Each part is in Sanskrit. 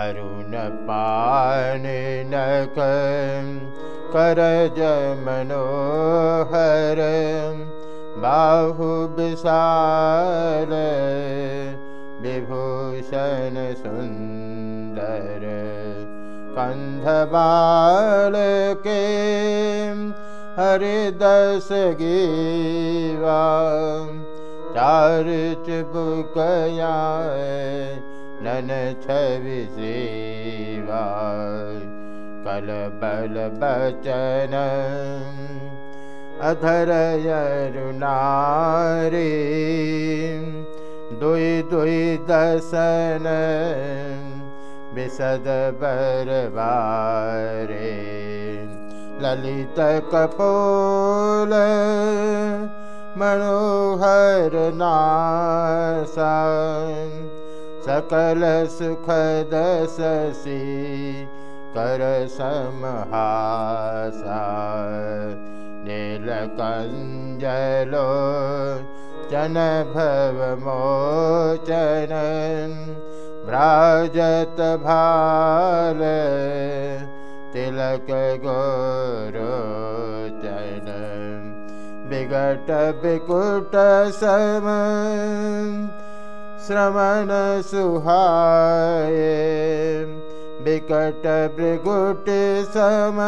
अरुण पान नख करज मनोहर बाहु विभूषण सुन्दर कन्धबाल के हरिदस गीवा चुबुकया नन छवि सेवा कल बल बचन। अधर यरुनारी दुई दुई दसन। विशद बरबारे ललित कपोल मनोहर नासा सकल सुखद ससी कर समहासा नीलकञ्जलो चन भवमोचन भ्राजत भाल तिलक गोरोचन विकट विकुट सम श्रवण सुहाय विकट विकुट सम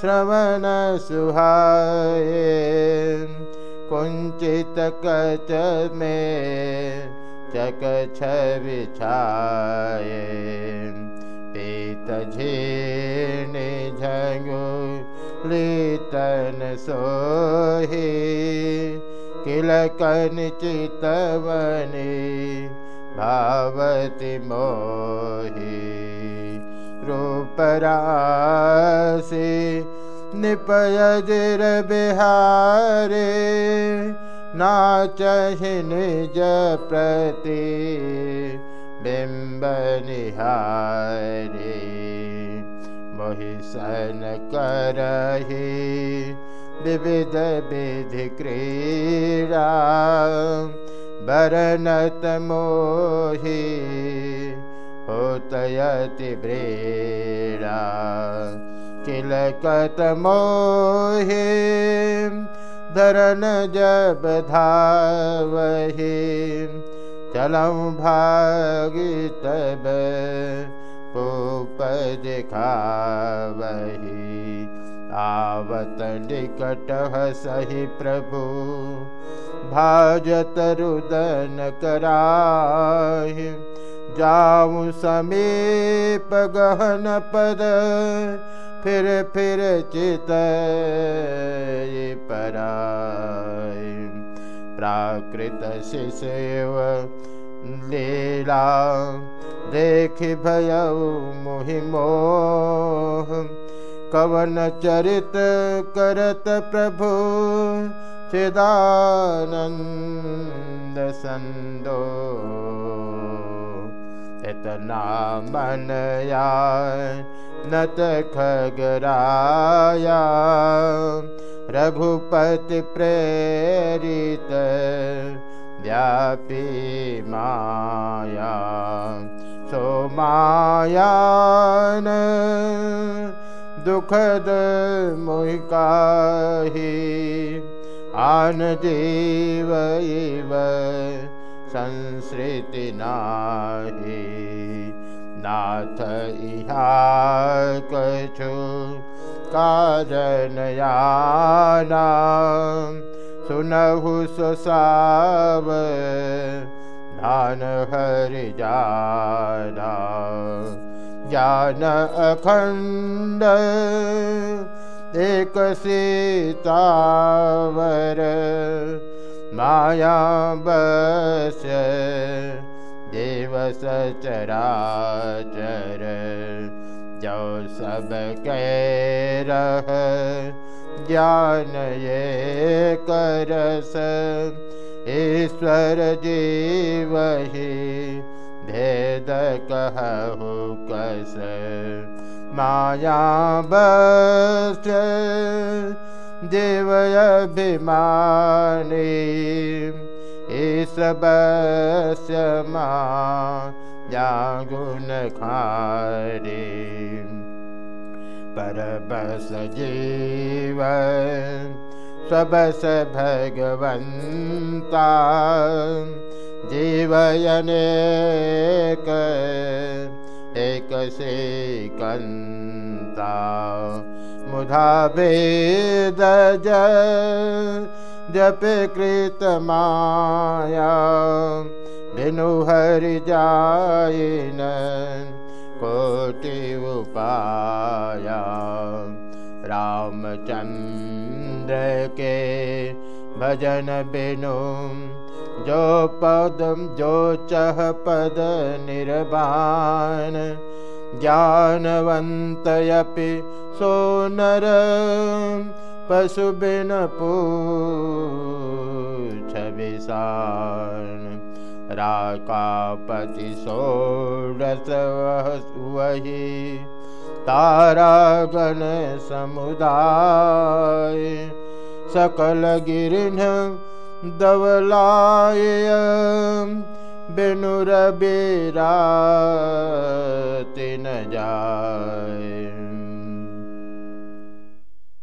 श्रवण सुहाय कुञ्चित कच मे चक छविछाय पीत झीनि झगु लीतन सोहि किल कनिचितवनि भावति मोहि रूपरासि निपयजिर बिहारे नाचहि निज प्रति बिम्ब निहारे महिषन करहि विविध विधि क्रीडा बरनत मोहि होतयति ब्रीडा किलकत मोहि भागी तब पूप दिखावहि आवत निकट सही प्रभु, भाजत रुदन कराहि। जाऊँ समीप गहन पद, फिर फिर चित पराय प्राकृत शिशेव लीला, देख भय मोहि मोह। कवन चरित करत प्रभु? चिदानंद संदो। इतना मनया नत खगराया। रघुपति प्रेरित व्यापी माया। सो मायान दुखद मुहिकाही आन जीव नाथ इहा कछु कारणयाना सुनहु सुसाव धान हरि जाना ज्ञान अखण्ड एक सीतावर माया बस्य देव सचराचर जो सब कैरह ज्ञान ये करस ईश्वर जीवहि भेद कहु कस? माया ईश बस्य मा या गुण खारे पर बस जीव सबस भगवन्ता जीवयने एक से कंता मुधा वेद जप कृत माया बिनु हरि जाइन कोटि उपाया रामचंद्र के भजन बिनु जो पद जो चह पद निर्वाण। ज्ञानवन्तयपि सोनर राकापति षोडश वही तारागण समुदाय। सकल गिरिन दवलाय बिनुर बेरा तिन जाय